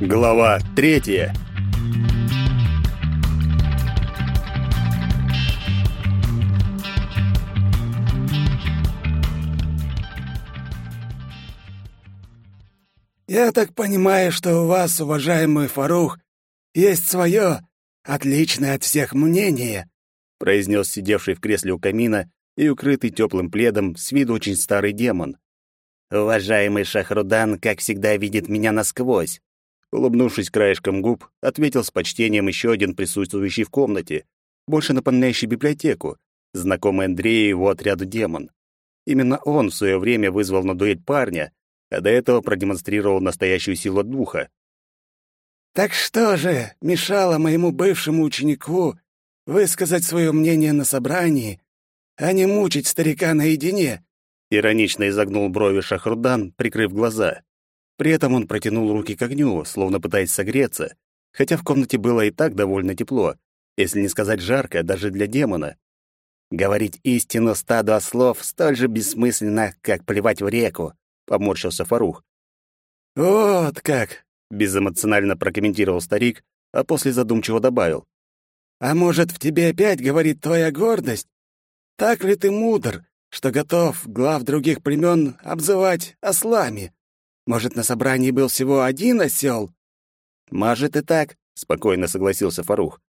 Глава третья. «Я так понимаю, что у вас, уважаемый Фарух, есть свое, отличное от всех мнение», произнес сидевший в кресле у камина и укрытый теплым пледом с виду очень старый демон. «Уважаемый Шахрудан, как всегда, видит меня насквозь», улыбнувшись краешком губ, ответил с почтением еще один присутствующий в комнате, больше напоминающий библиотеку, знакомый Андрею его отряду демон. Именно он в свое время вызвал на дуэль парня, а до этого продемонстрировал настоящую силу духа. «Так что же мешало моему бывшему ученику высказать свое мнение на собрании, а не мучить старика наедине?» Иронично изогнул брови Шахрудан, прикрыв глаза. При этом он протянул руки к огню, словно пытаясь согреться, хотя в комнате было и так довольно тепло, если не сказать жарко даже для демона. «Говорить истину стаду ослов столь же бессмысленно, как плевать в реку», — поморщился Фарух. «Вот как!» — безэмоционально прокомментировал старик, а после задумчиво добавил. «А может, в тебе опять говорит твоя гордость? Так ли ты мудр, что готов глав других племен обзывать ослами? Может, на собрании был всего один осел? «Может и так», — спокойно согласился Фарух.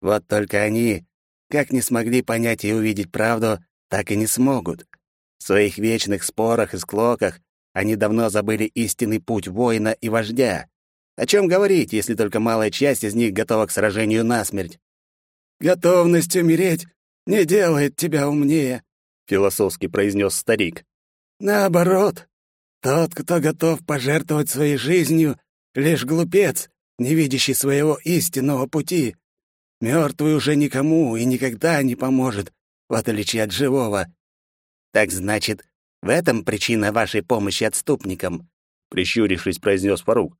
«Вот только они, как не смогли понять и увидеть правду, так и не смогут. В своих вечных спорах и склоках они давно забыли истинный путь воина и вождя. О чем говорить, если только малая часть из них готова к сражению насмерть? «Готовность умереть не делает тебя умнее», — философски произнес старик. «Наоборот, тот, кто готов пожертвовать своей жизнью, лишь глупец, не видящий своего истинного пути. Мертвый уже никому и никогда не поможет, в отличие от живого. Так значит, в этом причина вашей помощи отступникам, прищурившись, произнес Фарук.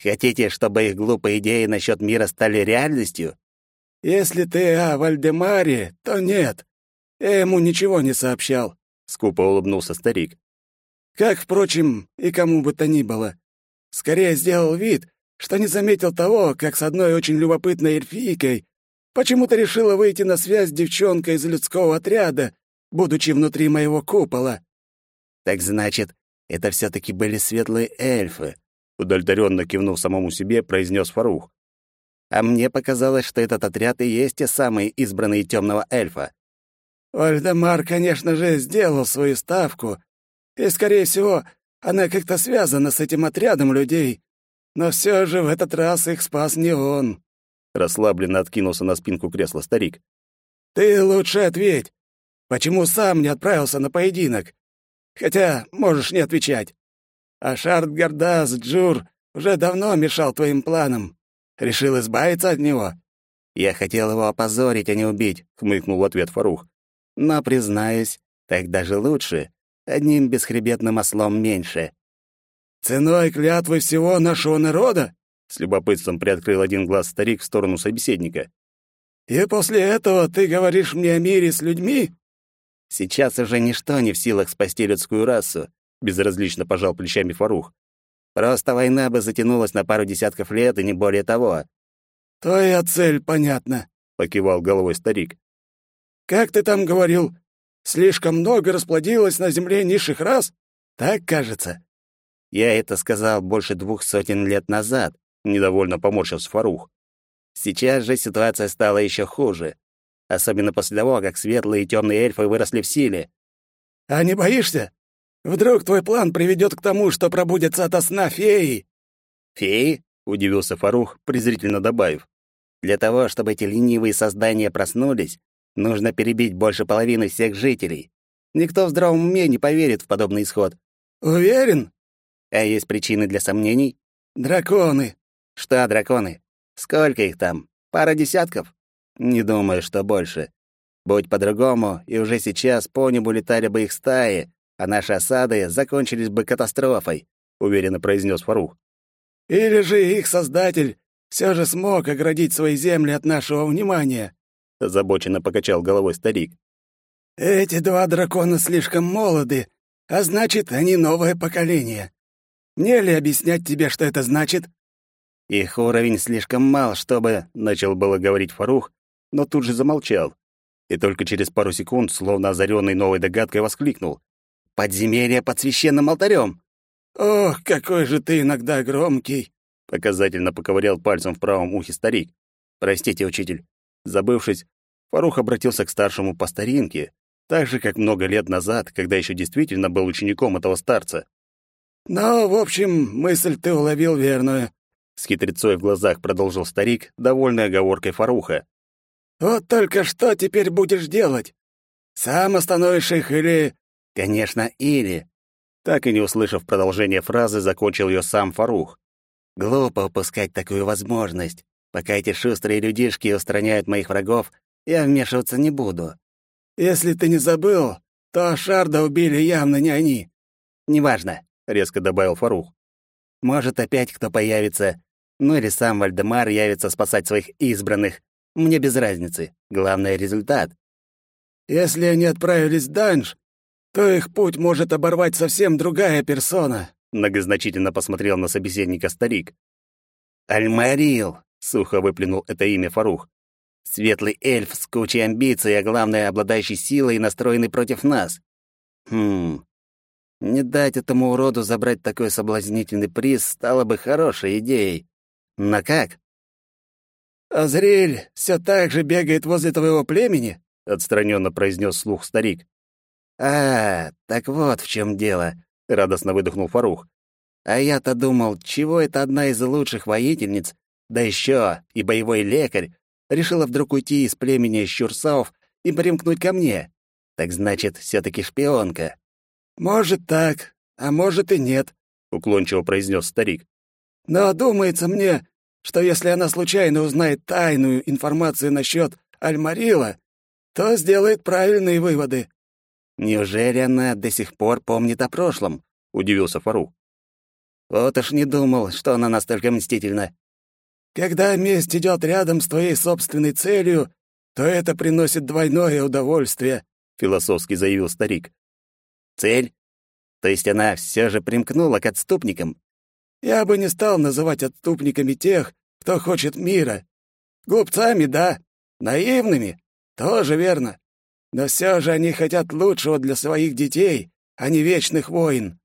Хотите, чтобы их глупые идеи насчет мира стали реальностью? Если ты о Вальдемаре, то нет. Я ему ничего не сообщал, скупо улыбнулся старик. Как, впрочем, и кому бы то ни было. Скорее сделал вид, что не заметил того, как с одной очень любопытной эльфийкой почему-то решила выйти на связь девчонка из людского отряда, будучи внутри моего купола. Так значит, это все таки были светлые эльфы, удовлетворенно кивнув самому себе, произнес Фарух. А мне показалось, что этот отряд и есть те самые избранные темного эльфа. Вальдемар, конечно же, сделал свою ставку, и, скорее всего, она как-то связана с этим отрядом людей. Но все же в этот раз их спас не он. Расслабленно откинулся на спинку кресла старик. Ты лучше ответь. Почему сам не отправился на поединок? Хотя можешь не отвечать. А Шард Гардас Джур уже давно мешал твоим планам. Решил избавиться от него. Я хотел его опозорить, а не убить, хмыкнул в ответ Фарух. Но признаюсь, так даже лучше. Одним бесхребетным ослом меньше. «Ценой клятвы всего нашего народа?» С любопытством приоткрыл один глаз старик в сторону собеседника. «И после этого ты говоришь мне о мире с людьми?» «Сейчас уже ничто не в силах спасти людскую расу», — безразлично пожал плечами Фарух. «Просто война бы затянулась на пару десятков лет и не более того». «Твоя цель понятна», — покивал головой старик. «Как ты там говорил, Слишком много расплодилось на земле низших рас? Так кажется. Я это сказал больше двух сотен лет назад, недовольно поморщился Фарух. Сейчас же ситуация стала еще хуже, особенно после того, как светлые и темные эльфы выросли в силе. А не боишься? Вдруг твой план приведет к тому, что пробудятся ото сна феи? Феи? удивился Фарух, презрительно добавив. Для того, чтобы эти ленивые создания проснулись, Нужно перебить больше половины всех жителей. Никто в здравом уме не поверит в подобный исход. Уверен? А есть причины для сомнений? Драконы. Что драконы? Сколько их там? Пара десятков? Не думаю, что больше. Будь по-другому, и уже сейчас по небу летали бы их стаи, а наши осады закончились бы катастрофой, уверенно произнес Фарух. Или же их создатель все же смог оградить свои земли от нашего внимания озабоченно покачал головой старик. Эти два дракона слишком молоды, а значит, они новое поколение. Мне ли объяснять тебе, что это значит? Их уровень слишком мал, чтобы...» — начал было говорить Фарух, но тут же замолчал. И только через пару секунд, словно озаренный новой догадкой, воскликнул. «Подземелье под священным алтарем!» «Ох, какой же ты иногда громкий!» — показательно поковырял пальцем в правом ухе старик. «Простите, учитель». Забывшись, Фарух обратился к старшему по старинке, так же, как много лет назад, когда еще действительно был учеником этого старца. «Ну, в общем, мысль ты уловил верную», — с хитрецой в глазах продолжил старик, довольный оговоркой Фаруха. «Вот только что теперь будешь делать? Сам остановишь их или...» «Конечно, или...» Так и не услышав продолжения фразы, закончил ее сам Фарух. «Глупо упускать такую возможность. Пока эти шустрые людишки устраняют моих врагов, я вмешиваться не буду. Если ты не забыл, то Шарда убили явно не они. Неважно, резко добавил Фарух. Может, опять кто появится, ну или сам Вальдемар явится спасать своих избранных. Мне без разницы. Главное — результат. Если они отправились в данж, то их путь может оборвать совсем другая персона. Многозначительно посмотрел на собеседника старик. «Альмарил», — сухо выплюнул это имя Фарух. Светлый эльф с кучей амбиций, а главное, обладающий силой и настроенный против нас. Хм. Не дать этому уроду забрать такой соблазнительный приз стало бы хорошей идеей. Но как? «Азриэль все так же бегает возле твоего племени?» — отстраненно произнес слух старик. «А, так вот в чем дело», — радостно выдохнул Фарух. «А я-то думал, чего это одна из лучших воительниц, да еще и боевой лекарь, решила вдруг уйти из племени Щурсаов и примкнуть ко мне. Так значит, все таки шпионка. «Может так, а может и нет», — уклончиво произнес старик. «Но думается мне, что если она случайно узнает тайную информацию насчет Альмарила, то сделает правильные выводы». «Неужели она до сих пор помнит о прошлом?» — удивился Фару. «Вот уж не думал, что она настолько мстительна. Когда месть идет рядом с твоей собственной целью, то это приносит двойное удовольствие», — философски заявил старик. «Цель? То есть она все же примкнула к отступникам?» «Я бы не стал называть отступниками тех, кто хочет мира. Глупцами, да, наивными, тоже верно. Но все же они хотят лучшего для своих детей, а не вечных войн».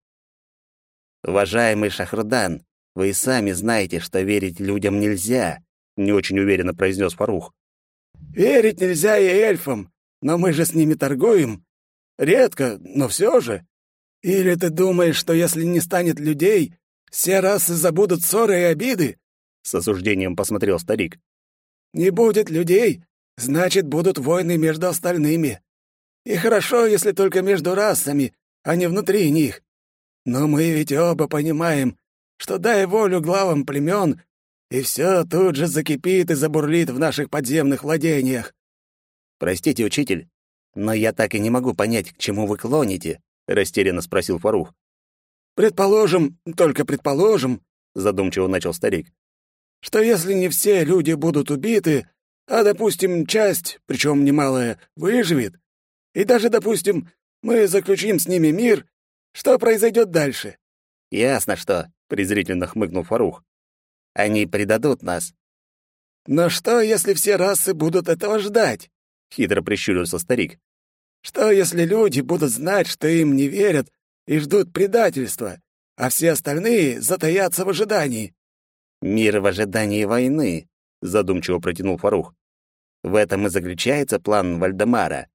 «Уважаемый Шахрудан, вы и сами знаете, что верить людям нельзя, не очень уверенно произнес Фарух. Верить нельзя и эльфам, но мы же с ними торгуем. Редко, но все же. Или ты думаешь, что если не станет людей, все расы забудут ссоры и обиды? С осуждением посмотрел старик. Не будет людей, значит, будут войны между остальными. И хорошо, если только между расами, а не внутри них. Но мы ведь оба понимаем, что дай волю главам племен, и все тут же закипит и забурлит в наших подземных владениях. Простите, учитель, но я так и не могу понять, к чему вы клоните, растерянно спросил Фарух. Предположим, только предположим, задумчиво начал старик. Что если не все люди будут убиты, а, допустим, часть, причем немалая, выживет, и даже, допустим, мы заключим с ними мир, что произойдет дальше? Ясно что, презрительно хмыкнул Фарух. Они предадут нас. Но что, если все расы будут этого ждать? Хитро прищурился старик. Что, если люди будут знать, что им не верят и ждут предательства, а все остальные затаятся в ожидании? Мир в ожидании войны, задумчиво протянул Фарух. В этом и заключается план Вальдемара.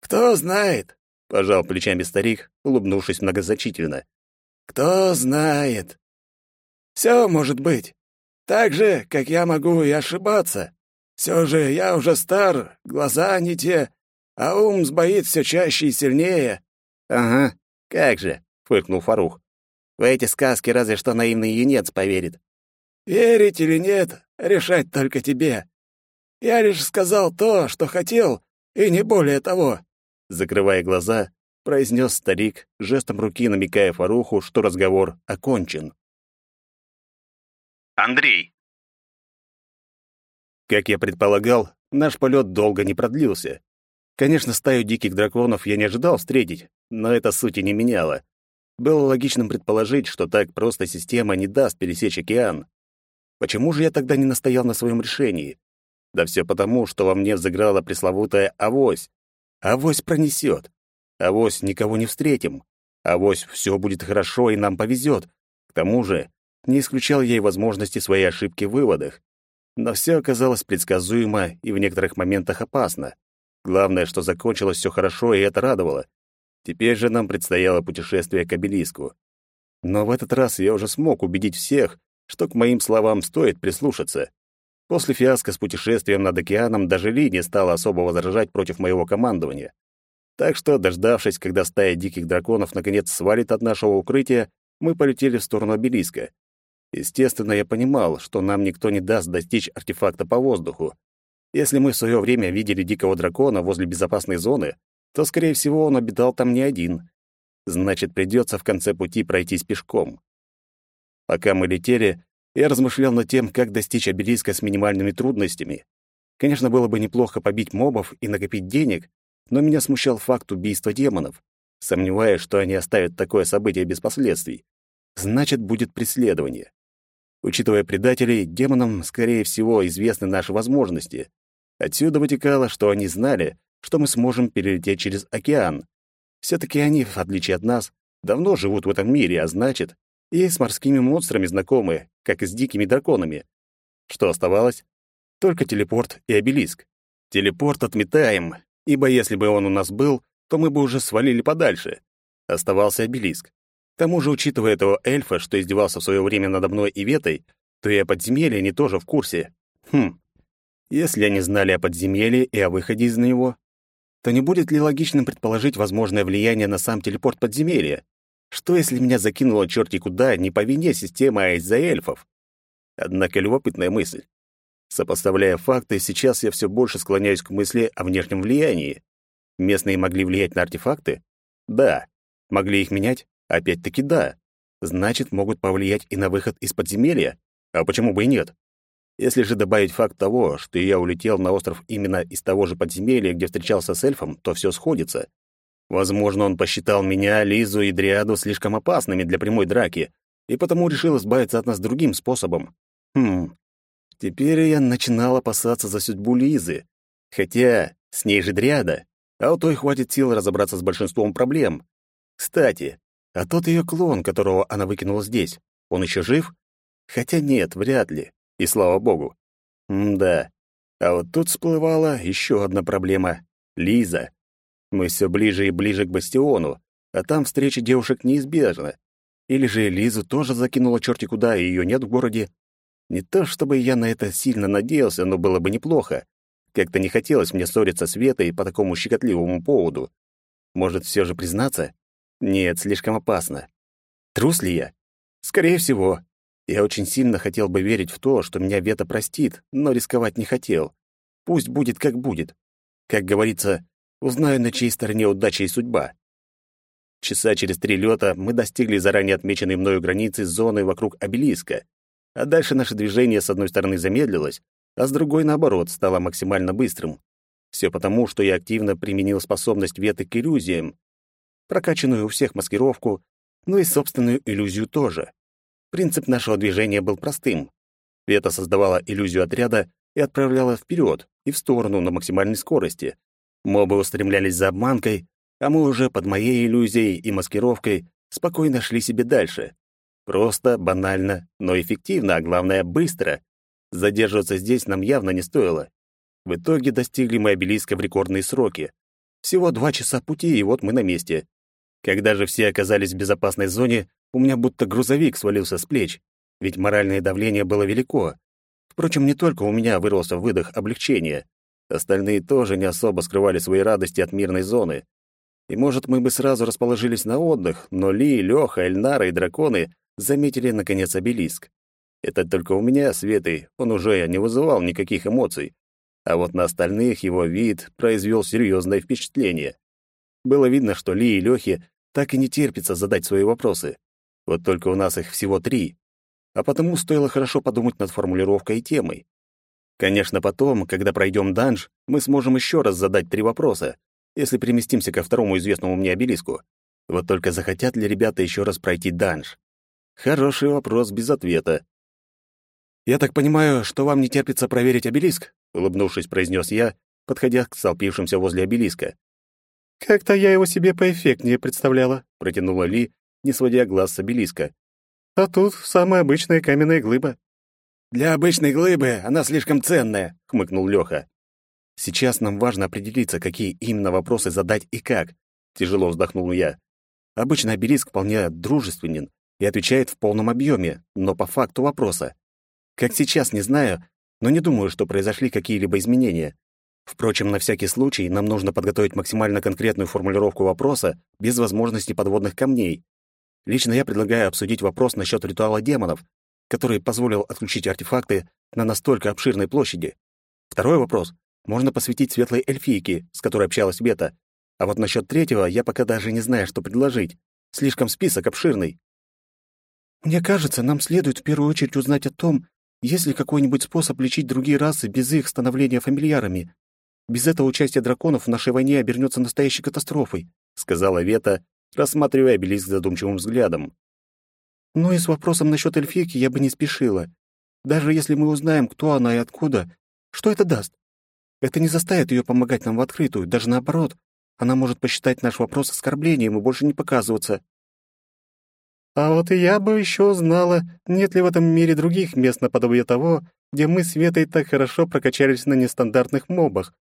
Кто знает, пожал плечами старик, улыбнувшись многозначительно. Кто знает. Все может быть. Так же, как я могу и ошибаться. Все же я уже стар, глаза не те, а ум сбоит все чаще и сильнее. Ага, как же, фыркнул Фарух. В эти сказки разве что наивный юнец поверит. Верить или нет, решать только тебе. Я лишь сказал то, что хотел, и не более того. Закрывая глаза, произнес старик, жестом руки намекая Фаруху, что разговор окончен. Андрей. Как я предполагал, наш полет долго не продлился. Конечно, стаю диких драконов я не ожидал встретить, но это сути не меняло. Было логичным предположить, что так просто система не даст пересечь океан. Почему же я тогда не настоял на своем решении? Да все потому, что во мне взыграла пресловутая авось. Авось пронесет. Авось никого не встретим. Авось все будет хорошо и нам повезет. К тому же не исключал я и возможности своей ошибки в выводах. Но все оказалось предсказуемо и в некоторых моментах опасно. Главное, что закончилось все хорошо, и это радовало. Теперь же нам предстояло путешествие к обелиску. Но в этот раз я уже смог убедить всех, что к моим словам стоит прислушаться. После фиаско с путешествием над океаном даже Ли не стала особо возражать против моего командования. Так что, дождавшись, когда стая диких драконов наконец свалит от нашего укрытия, мы полетели в сторону обелиска. Естественно, я понимал, что нам никто не даст достичь артефакта по воздуху. Если мы в свое время видели дикого дракона возле безопасной зоны, то, скорее всего, он обитал там не один. Значит, придется в конце пути пройтись пешком. Пока мы летели, я размышлял над тем, как достичь обелиска с минимальными трудностями. Конечно, было бы неплохо побить мобов и накопить денег, но меня смущал факт убийства демонов. Сомневаюсь, что они оставят такое событие без последствий. Значит, будет преследование. Учитывая предателей, демонам, скорее всего, известны наши возможности. Отсюда вытекало, что они знали, что мы сможем перелететь через океан. Все-таки они, в отличие от нас, давно живут в этом мире, а значит, и с морскими монстрами знакомы, как и с дикими драконами. Что оставалось? Только телепорт и обелиск. Телепорт отметаем, ибо если бы он у нас был, то мы бы уже свалили подальше. Оставался обелиск. К тому же, учитывая этого эльфа, что издевался в свое время надо мной и Ветой, то и о подземелье они тоже в курсе. Хм. Если они знали о подземелье и о выходе из него, то не будет ли логичным предположить возможное влияние на сам телепорт подземелья? Что, если меня закинуло черти куда не по вине системы, а из-за эльфов? Однако любопытная мысль. Сопоставляя факты, сейчас я все больше склоняюсь к мысли о внешнем влиянии. Местные могли влиять на артефакты? Да. Могли их менять? Опять-таки да. Значит, могут повлиять и на выход из подземелья? А почему бы и нет? Если же добавить факт того, что я улетел на остров именно из того же подземелья, где встречался с эльфом, то все сходится. Возможно, он посчитал меня, Лизу и Дриаду слишком опасными для прямой драки, и потому решил избавиться от нас другим способом. Хм, теперь я начинал опасаться за судьбу Лизы. Хотя с ней же Дриада, а у той хватит сил разобраться с большинством проблем. Кстати, а тот ее клон, которого она выкинула здесь, он еще жив? Хотя нет, вряд ли. И слава богу. М-да. А вот тут всплывала еще одна проблема — Лиза. Мы все ближе и ближе к бастиону, а там встреча девушек неизбежна. Или же Лизу тоже закинула черти куда, и ее нет в городе. Не то чтобы я на это сильно надеялся, но было бы неплохо. Как-то не хотелось мне ссориться с Ветой по такому щекотливому поводу. Может, все же признаться? Нет, слишком опасно. Трус ли я? Скорее всего. Я очень сильно хотел бы верить в то, что меня Вета простит, но рисковать не хотел. Пусть будет как будет. Как говорится, узнаю, на чьей стороне удача и судьба. Часа через три лета мы достигли заранее отмеченной мною границы зоны вокруг обелиска, а дальше наше движение с одной стороны замедлилось, а с другой, наоборот, стало максимально быстрым. Все потому, что я активно применил способность Веты к иллюзиям, прокачанную у всех маскировку, ну и собственную иллюзию тоже. Принцип нашего движения был простым. Вета создавала иллюзию отряда и отправляла вперед и в сторону на максимальной скорости. Мобы устремлялись за обманкой, а мы уже под моей иллюзией и маскировкой спокойно шли себе дальше. Просто, банально, но эффективно, а главное, быстро. Задерживаться здесь нам явно не стоило. В итоге достигли мы обелиска в рекордные сроки. Всего два часа пути, и вот мы на месте. Когда же все оказались в безопасной зоне, у меня будто грузовик свалился с плеч, ведь моральное давление было велико. Впрочем, не только у меня вырвался выдох облегчения. Остальные тоже не особо скрывали свои радости от мирной зоны. И, может, мы бы сразу расположились на отдых, но Ли, Лёха, Эльнара и драконы заметили, наконец, обелиск. Это только у меня, Светой, он уже не вызывал никаких эмоций. А вот на остальных его вид произвел серьезное впечатление. Было видно, что Ли и Лёхе так и не терпится задать свои вопросы. Вот только у нас их всего три. А потому стоило хорошо подумать над формулировкой и темой. Конечно, потом, когда пройдем данж, мы сможем еще раз задать три вопроса, если переместимся ко второму известному мне обелиску. Вот только захотят ли ребята еще раз пройти данж? Хороший вопрос без ответа. «Я так понимаю, что вам не терпится проверить обелиск?» — улыбнувшись, произнес я, подходя к столпившимся возле обелиска. «Как-то я его себе поэффектнее представляла», — протянула Ли, не сводя глаз с обелиска. «А тут самая обычная каменная глыба». «Для обычной глыбы она слишком ценная», — хмыкнул Лёха. «Сейчас нам важно определиться, какие именно вопросы задать и как», — тяжело вздохнул я. «Обычно обелиск вполне дружественен и отвечает в полном объеме, но по факту вопроса. Как сейчас, не знаю, но не думаю, что произошли какие-либо изменения. Впрочем, на всякий случай нам нужно подготовить максимально конкретную формулировку вопроса без возможности подводных камней. Лично я предлагаю обсудить вопрос насчет ритуала демонов, который позволил отключить артефакты на настолько обширной площади. Второй вопрос можно посвятить светлой эльфийке, с которой общалась Бета. А вот насчет третьего я пока даже не знаю, что предложить. Слишком список обширный. Мне кажется, нам следует в первую очередь узнать о том, есть ли какой-нибудь способ лечить другие расы без их становления фамильярами? Без этого участие драконов в нашей войне обернется настоящей катастрофой», — сказала Вета, рассматривая обелиск задумчивым взглядом. «Но и с вопросом насчет эльфийки я бы не спешила. Даже если мы узнаем, кто она и откуда, что это даст? Это не заставит ее помогать нам в открытую, даже наоборот. Она может посчитать наш вопрос оскорблением и больше не показываться. А вот и я бы еще узнала, нет ли в этом мире других мест наподобие того, где мы с Светой так хорошо прокачались на нестандартных мобах.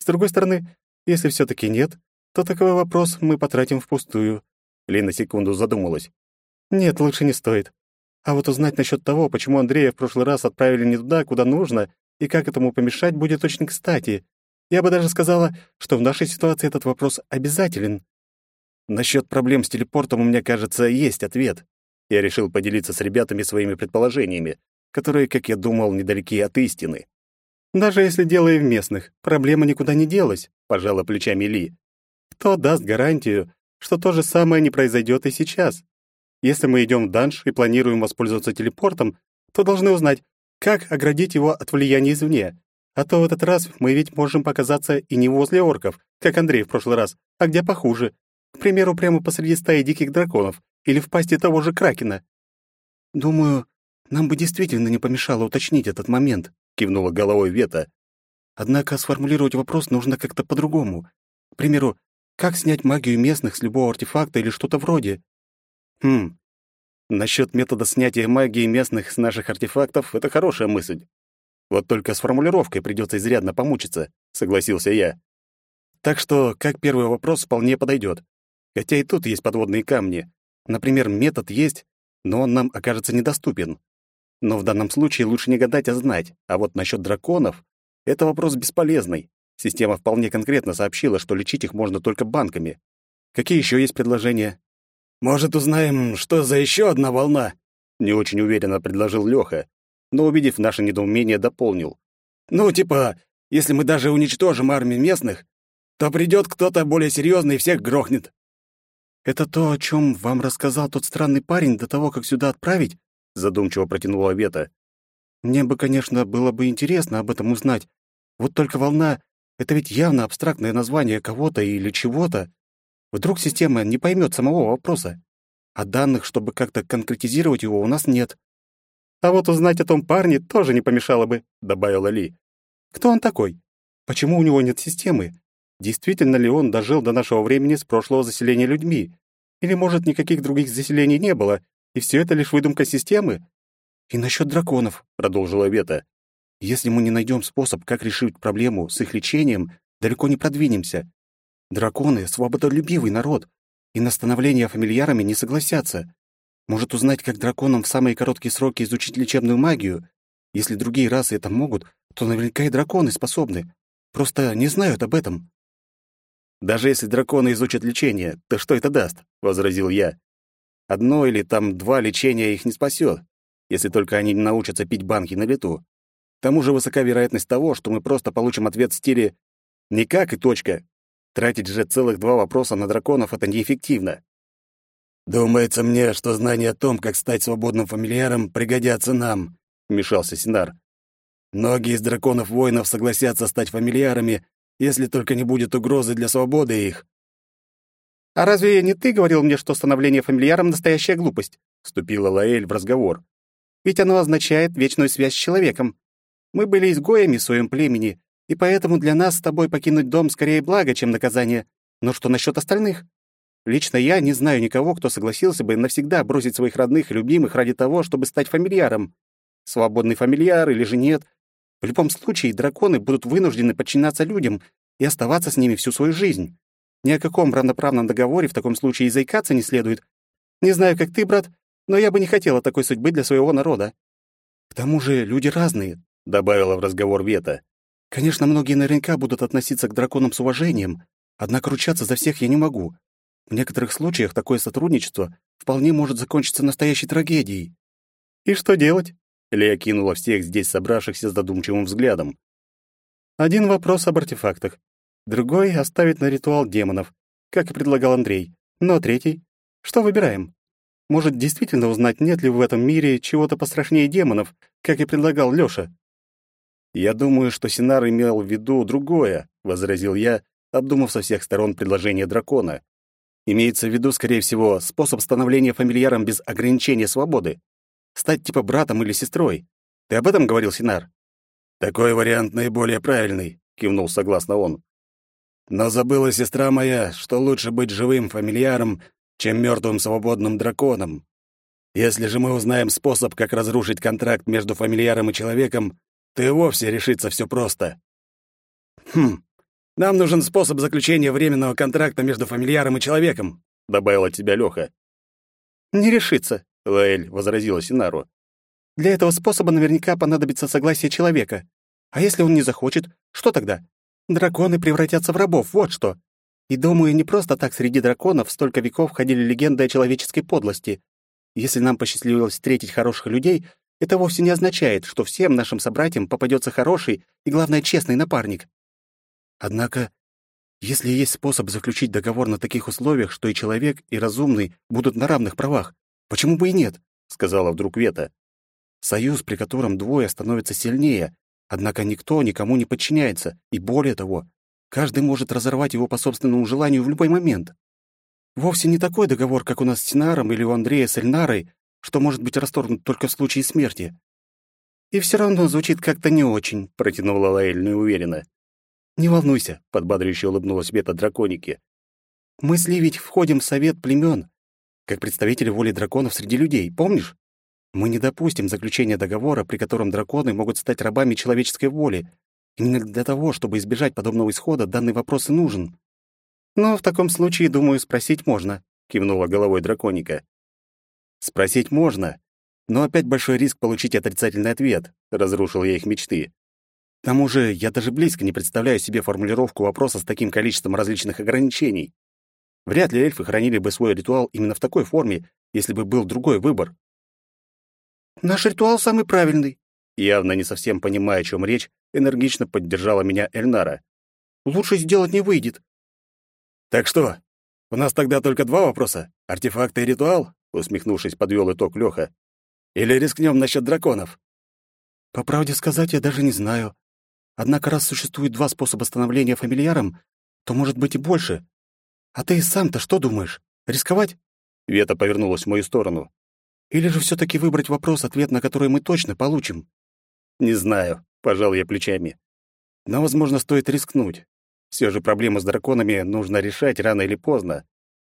С другой стороны, если все таки нет, то такой вопрос мы потратим впустую. Лина секунду задумалась. Нет, лучше не стоит. А вот узнать насчет того, почему Андрея в прошлый раз отправили не туда, куда нужно, и как этому помешать, будет очень кстати. Я бы даже сказала, что в нашей ситуации этот вопрос обязателен. Насчет проблем с телепортом у меня, кажется, есть ответ. Я решил поделиться с ребятами своими предположениями, которые, как я думал, недалеки от истины. Даже если дело и в местных, проблема никуда не делась, пожала плечами Ли. Кто даст гарантию, что то же самое не произойдет и сейчас? Если мы идем в данж и планируем воспользоваться телепортом, то должны узнать, как оградить его от влияния извне. А то в этот раз мы ведь можем показаться и не возле орков, как Андрей в прошлый раз, а где похуже, к примеру, прямо посреди стаи диких драконов или в пасти того же Кракена. «Думаю, нам бы действительно не помешало уточнить этот момент», — кивнула головой Вета. «Однако сформулировать вопрос нужно как-то по-другому. К примеру, как снять магию местных с любого артефакта или что-то вроде?» «Хм, насчет метода снятия магии местных с наших артефактов — это хорошая мысль. Вот только с формулировкой придется изрядно помучиться», — согласился я. «Так что, как первый вопрос, вполне подойдет. Хотя и тут есть подводные камни. Например, метод есть, но он нам окажется недоступен. Но в данном случае лучше не гадать, а знать. А вот насчет драконов — это вопрос бесполезный. Система вполне конкретно сообщила, что лечить их можно только банками. Какие еще есть предложения? «Может, узнаем, что за еще одна волна?» Не очень уверенно предложил Леха, но, увидев наше недоумение, дополнил. «Ну, типа, если мы даже уничтожим армию местных, то придет кто-то более серьезный и всех грохнет. «Это то, о чем вам рассказал тот странный парень до того, как сюда отправить?» — задумчиво протянула Вета. «Мне бы, конечно, было бы интересно об этом узнать. Вот только волна — это ведь явно абстрактное название кого-то или чего-то. Вдруг система не поймет самого вопроса. А данных, чтобы как-то конкретизировать его, у нас нет». «А вот узнать о том парне тоже не помешало бы», — добавила Ли. «Кто он такой? Почему у него нет системы? Действительно ли он дожил до нашего времени с прошлого заселения людьми? Или, может, никаких других заселений не было, и все это лишь выдумка системы? И насчет драконов, продолжила Вета. Если мы не найдем способ, как решить проблему с их лечением, далеко не продвинемся. Драконы — свободолюбивый народ, и на становление фамильярами не согласятся. Может узнать, как драконам в самые короткие сроки изучить лечебную магию? Если другие расы это могут, то наверняка и драконы способны. Просто не знают об этом. Даже если драконы изучат лечение, то что это даст? возразил я. Одно или там два лечения их не спасет, если только они не научатся пить банки на лету. К тому же высока вероятность того, что мы просто получим ответ в стиле «никак» и точка. Тратить же целых два вопроса на драконов — это неэффективно. «Думается мне, что знания о том, как стать свободным фамильяром, пригодятся нам», — вмешался Синар. «Многие из драконов-воинов согласятся стать фамильярами, если только не будет угрозы для свободы их. «А разве не ты говорил мне, что становление фамильяром — настоящая глупость?» — вступила Лаэль в разговор. ведь оно означает вечную связь с человеком. Мы были изгоями в своем племени, и поэтому для нас с тобой покинуть дом скорее благо, чем наказание. Но что насчет остальных? Лично я не знаю никого, кто согласился бы навсегда бросить своих родных и любимых ради того, чтобы стать фамильяром. Свободный фамильяр или же нет. В любом случае, драконы будут вынуждены подчиняться людям и оставаться с ними всю свою жизнь. Ни о каком равноправном договоре в таком случае и заикаться не следует. Не знаю, как ты, брат, но я бы не хотела такой судьбы для своего народа. К тому же люди разные, добавила в разговор Вета. Конечно, многие наверняка будут относиться к драконам с уважением, однако ручаться за всех я не могу. В некоторых случаях такое сотрудничество вполне может закончиться настоящей трагедией. И что делать? Лея кинула всех здесь собравшихся с задумчивым взглядом. Один вопрос об артефактах. Другой — оставить на ритуал демонов, как и предлагал Андрей. Но третий — что выбираем? Может, действительно узнать, нет ли в этом мире чего-то пострашнее демонов, как и предлагал Лёша? «Я думаю, что Синар имел в виду другое», — возразил я, обдумав со всех сторон предложение дракона. «Имеется в виду, скорее всего, способ становления фамильяром без ограничения свободы. Стать типа братом или сестрой. Ты об этом говорил, Синар?» «Такой вариант наиболее правильный», — кивнул согласно он. «Но забыла сестра моя, что лучше быть живым фамильяром, чем мертвым свободным драконом. Если же мы узнаем способ, как разрушить контракт между фамильяром и человеком, то и вовсе решится все просто. Хм, нам нужен способ заключения временного контракта между фамильяром и человеком, добавил от тебя Лёха. Не решится, Лаэль возразила Синару. Для этого способа наверняка понадобится согласие человека. А если он не захочет, что тогда? Драконы превратятся в рабов, вот что. И думаю, не просто так среди драконов столько веков ходили легенды о человеческой подлости. Если нам посчастливилось встретить хороших людей, это вовсе не означает, что всем нашим собратьям попадется хороший и, главное, честный напарник. Однако, если есть способ заключить договор на таких условиях, что и человек, и разумный будут на равных правах, почему бы и нет? сказала вдруг Вета. Союз, при котором двое становятся сильнее, однако никто никому не подчиняется, и более того, Каждый может разорвать его по собственному желанию в любой момент. Вовсе не такой договор, как у нас с Синаром или у Андрея с Эльнарой, что может быть расторгнут только в случае смерти. И все равно звучит как-то не очень, протянула Лаэль неуверенно. Не волнуйся, подбадривающе улыбнулась Бета драконики. Мы с Ли ведь входим в совет племен, как представители воли драконов среди людей, помнишь? Мы не допустим заключения договора, при котором драконы могут стать рабами человеческой воли, Именно для того, чтобы избежать подобного исхода, данный вопрос и нужен. Но в таком случае, думаю, спросить можно, кивнула головой драконика. Спросить можно, но опять большой риск получить отрицательный ответ, разрушил я их мечты. К тому же, я даже близко не представляю себе формулировку вопроса с таким количеством различных ограничений. Вряд ли эльфы хранили бы свой ритуал именно в такой форме, если бы был другой выбор. Наш ритуал самый правильный, явно не совсем понимая, о чем речь, энергично поддержала меня Эльнара. «Лучше сделать не выйдет». «Так что, у нас тогда только два вопроса? Артефакты и ритуал?» усмехнувшись, подвел итог Лёха. «Или рискнем насчет драконов?» «По правде сказать, я даже не знаю. Однако, раз существует два способа становления фамильяром, то может быть и больше. А ты сам-то что думаешь? Рисковать?» Вета повернулась в мою сторону. «Или же все таки выбрать вопрос, ответ на который мы точно получим?» «Не знаю», — пожал я плечами. «Но, возможно, стоит рискнуть. Все же проблему с драконами нужно решать рано или поздно.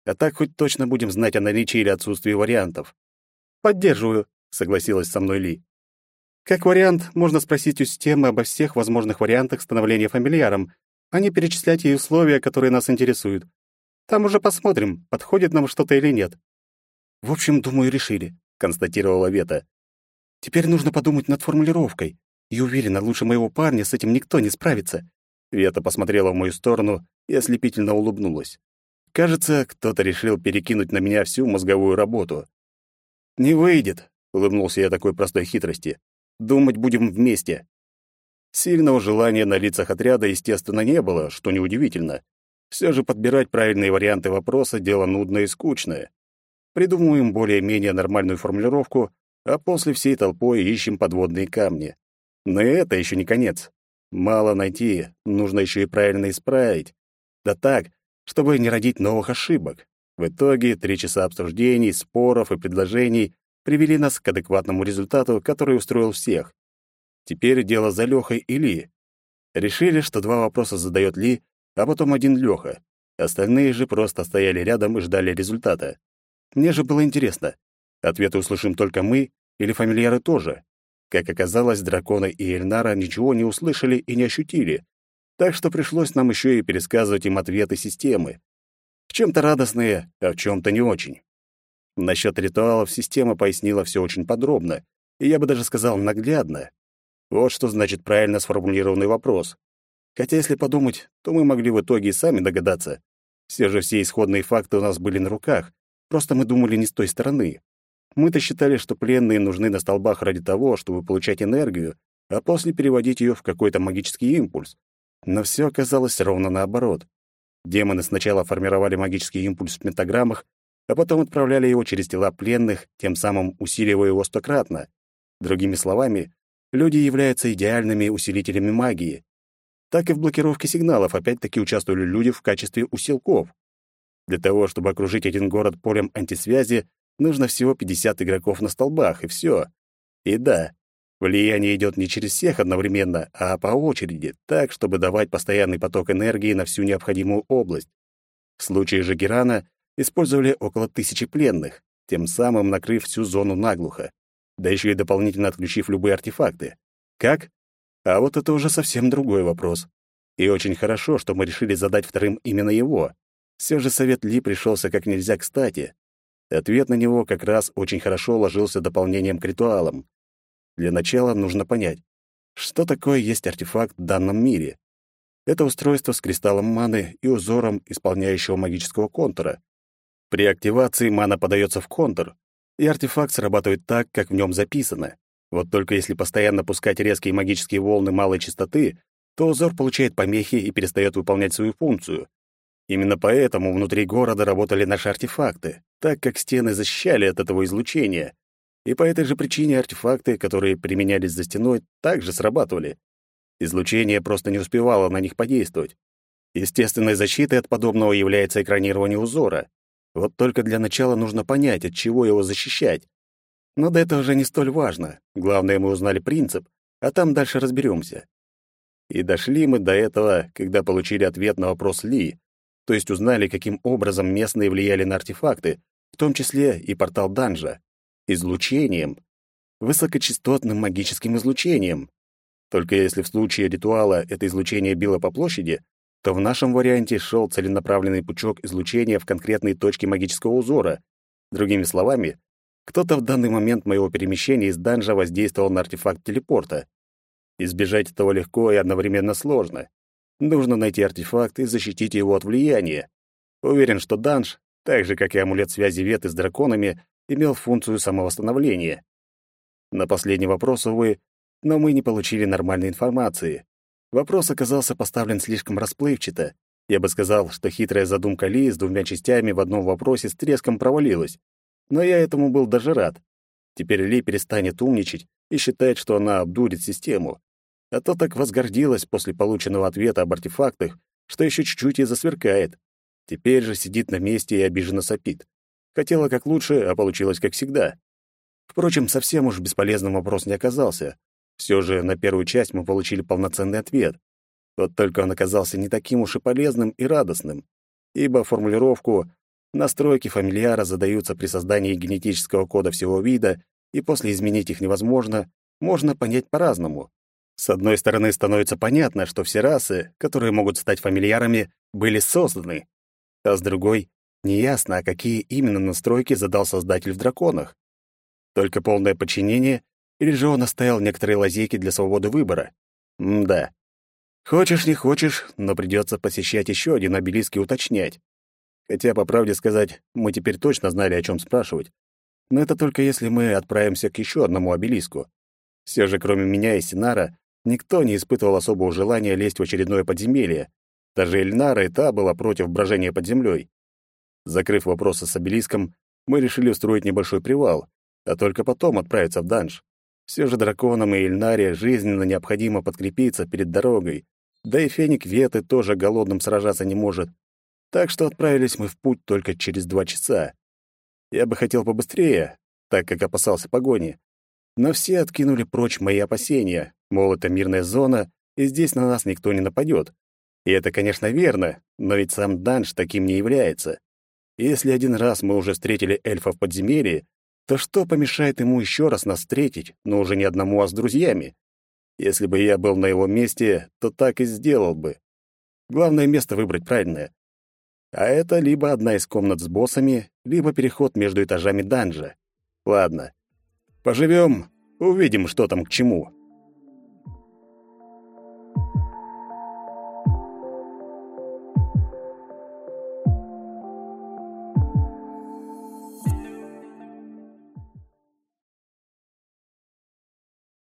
А так хоть точно будем знать о наличии или отсутствии вариантов». «Поддерживаю», — согласилась со мной Ли. «Как вариант, можно спросить у системы обо всех возможных вариантах становления фамильяром, а не перечислять ей условия, которые нас интересуют. Там уже посмотрим, подходит нам что-то или нет». «В общем, думаю, решили», — констатировала Вета. Теперь нужно подумать над формулировкой. И уверена, лучше моего парня с этим никто не справится. Вета посмотрела в мою сторону и ослепительно улыбнулась. Кажется, кто-то решил перекинуть на меня всю мозговую работу. «Не выйдет», — улыбнулся я такой простой хитрости. «Думать будем вместе». Сильного желания на лицах отряда, естественно, не было, что неудивительно. Все же подбирать правильные варианты вопроса — дело нудное и скучное. Придумываем более-менее нормальную формулировку, а после всей толпой ищем подводные камни. Но это еще не конец. Мало найти, нужно еще и правильно исправить. Да так, чтобы не родить новых ошибок. В итоге три часа обсуждений, споров и предложений привели нас к адекватному результату, который устроил всех. Теперь дело за Лёхой и Ли. Решили, что два вопроса задает Ли, а потом один Лёха. Остальные же просто стояли рядом и ждали результата. Мне же было интересно, ответы услышим только мы или фамильяры тоже. Как оказалось, драконы и Эльнара ничего не услышали и не ощутили, так что пришлось нам еще и пересказывать им ответы системы. В чем-то радостные, а в чем-то не очень. Насчет ритуалов система пояснила все очень подробно, и я бы даже сказал наглядно. Вот что значит правильно сформулированный вопрос. Хотя, если подумать, то мы могли в итоге и сами догадаться. Все же все исходные факты у нас были на руках, просто мы думали не с той стороны. Мы-то считали, что пленные нужны на столбах ради того, чтобы получать энергию, а после переводить ее в какой-то магический импульс. Но все оказалось ровно наоборот. Демоны сначала формировали магический импульс в пентаграммах, а потом отправляли его через тела пленных, тем самым усиливая его стократно. Другими словами, люди являются идеальными усилителями магии. Так и в блокировке сигналов опять-таки участвовали люди в качестве усилков. Для того, чтобы окружить один город полем антисвязи, нужно всего 50 игроков на столбах, и все. И да, влияние идет не через всех одновременно, а по очереди, так, чтобы давать постоянный поток энергии на всю необходимую область. В случае же Герана использовали около тысячи пленных, тем самым накрыв всю зону наглухо, да еще и дополнительно отключив любые артефакты. Как? А вот это уже совсем другой вопрос. И очень хорошо, что мы решили задать вторым именно его. Все же совет Ли пришелся как нельзя кстати. Ответ на него как раз очень хорошо ложился дополнением к ритуалам. Для начала нужно понять, что такое есть артефакт в данном мире. Это устройство с кристаллом маны и узором исполняющего магического контура. При активации мана подается в контур, и артефакт срабатывает так, как в нем записано. Вот только если постоянно пускать резкие магические волны малой частоты, то узор получает помехи и перестает выполнять свою функцию. Именно поэтому внутри города работали наши артефакты, так как стены защищали от этого излучения. И по этой же причине артефакты, которые применялись за стеной, также срабатывали. Излучение просто не успевало на них подействовать. Естественной защитой от подобного является экранирование узора. Вот только для начала нужно понять, от чего его защищать. Но до этого уже не столь важно. Главное, мы узнали принцип, а там дальше разберемся. И дошли мы до этого, когда получили ответ на вопрос Ли, то есть узнали, каким образом местные влияли на артефакты, в том числе и портал данжа. Излучением. Высокочастотным магическим излучением. Только если в случае ритуала это излучение било по площади, то в нашем варианте шел целенаправленный пучок излучения в конкретные точки магического узора. Другими словами, кто-то в данный момент моего перемещения из данжа воздействовал на артефакт телепорта. Избежать этого легко и одновременно сложно. Нужно найти артефакт и защитить его от влияния. Уверен, что данж, так же, как и амулет связи Веты с драконами, имел функцию самовосстановления. На последний вопрос, увы, но мы не получили нормальной информации. Вопрос оказался поставлен слишком расплывчато. Я бы сказал, что хитрая задумка Ли с двумя частями в одном вопросе с треском провалилась. Но я этому был даже рад. Теперь Ли перестанет умничать и считает, что она обдурит систему а то так возгордилась после полученного ответа об артефактах, что еще чуть-чуть и засверкает. Теперь же сидит на месте и обиженно сопит. Хотела как лучше, а получилось как всегда. Впрочем, совсем уж бесполезным вопрос не оказался. Все же на первую часть мы получили полноценный ответ. Вот только он оказался не таким уж и полезным и радостным, ибо формулировку «настройки фамильяра задаются при создании генетического кода всего вида, и после изменить их невозможно» можно понять по-разному. С одной стороны, становится понятно, что все расы, которые могут стать фамильярами, были созданы, а с другой — неясно, а какие именно настройки задал Создатель в драконах. Только полное подчинение, или же он оставил некоторые лазейки для свободы выбора? М да. Хочешь, не хочешь, но придется посещать еще один обелиск и уточнять. Хотя, по правде сказать, мы теперь точно знали, о чем спрашивать. Но это только если мы отправимся к еще одному обелиску. Все же, кроме меня и Синара, Никто не испытывал особого желания лезть в очередное подземелье. Даже Эльнара и та была против брожения под землей. Закрыв вопросы с обелиском, мы решили устроить небольшой привал, а только потом отправиться в данж. Все же драконам и Эльнаре жизненно необходимо подкрепиться перед дорогой, да и феник Веты тоже голодным сражаться не может. Так что отправились мы в путь только через два часа. Я бы хотел побыстрее, так как опасался погони. Но все откинули прочь мои опасения, мол, это мирная зона, и здесь на нас никто не нападет. И это, конечно, верно, но ведь сам данж таким не является. Если один раз мы уже встретили эльфа в подземелье, то что помешает ему еще раз нас встретить, но уже не одному, а с друзьями? Если бы я был на его месте, то так и сделал бы. Главное место выбрать правильное. А это либо одна из комнат с боссами, либо переход между этажами данжа. Ладно. Поживем, увидим, что там к чему.